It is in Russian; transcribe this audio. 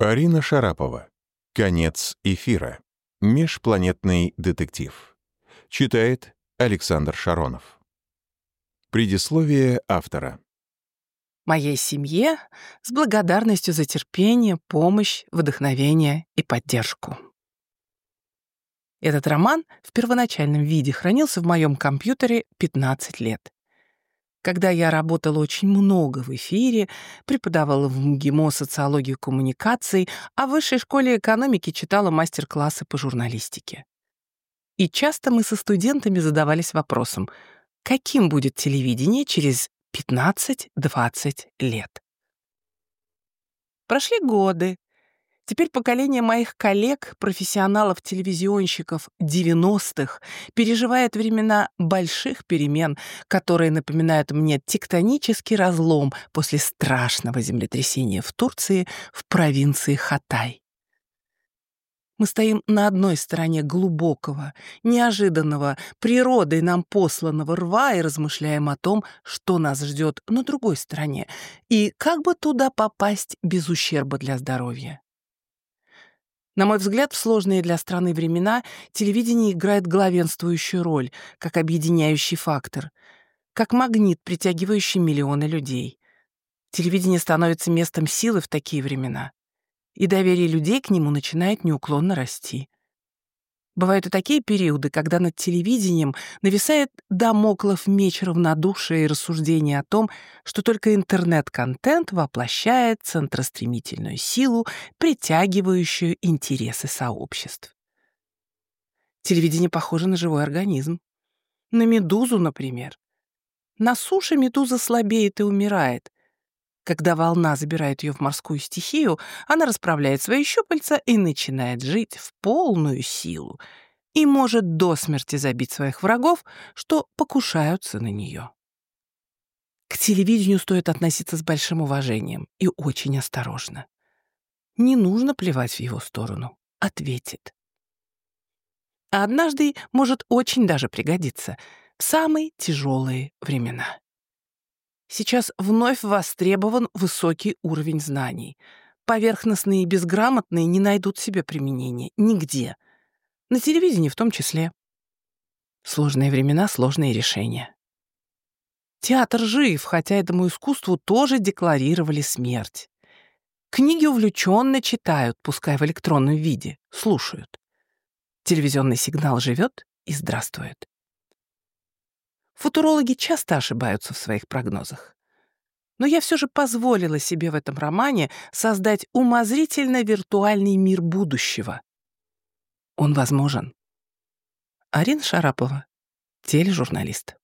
Арина Шарапова. Конец эфира. Межпланетный детектив. Читает Александр Шаронов. Предисловие автора. Моей семье с благодарностью за терпение, помощь, вдохновение и поддержку. Этот роман в первоначальном виде хранился в моем компьютере 15 лет. Когда я работала очень много в эфире, преподавала в МГИМО социологию коммуникаций, а в высшей школе экономики читала мастер-классы по журналистике. И часто мы со студентами задавались вопросом, каким будет телевидение через 15-20 лет. Прошли годы, Теперь поколение моих коллег, профессионалов-телевизионщиков 90-х, переживает времена больших перемен, которые напоминают мне тектонический разлом после страшного землетрясения в Турции в провинции Хатай. Мы стоим на одной стороне глубокого, неожиданного, природой нам посланного рва и размышляем о том, что нас ждет на другой стороне, и как бы туда попасть без ущерба для здоровья. На мой взгляд, в сложные для страны времена телевидение играет главенствующую роль, как объединяющий фактор, как магнит, притягивающий миллионы людей. Телевидение становится местом силы в такие времена, и доверие людей к нему начинает неуклонно расти. Бывают и такие периоды, когда над телевидением нависает домоклов меч равнодушия и рассуждения о том, что только интернет-контент воплощает центростремительную силу, притягивающую интересы сообществ. Телевидение похоже на живой организм. На медузу, например. На суше медуза слабеет и умирает. Когда волна забирает ее в морскую стихию, она расправляет свои щупальца и начинает жить в полную силу и может до смерти забить своих врагов, что покушаются на нее. К телевидению стоит относиться с большим уважением и очень осторожно. Не нужно плевать в его сторону. Ответит. А однажды может очень даже пригодиться в самые тяжелые времена. Сейчас вновь востребован высокий уровень знаний. Поверхностные и безграмотные не найдут себе применения нигде. На телевидении в том числе. Сложные времена, сложные решения. Театр жив, хотя этому искусству тоже декларировали смерть. Книги увлеченно читают, пускай в электронном виде, слушают. Телевизионный сигнал живет и здравствует. Футурологи часто ошибаются в своих прогнозах. Но я все же позволила себе в этом романе создать умозрительно виртуальный мир будущего. Он возможен. Арина Шарапова, тележурналист.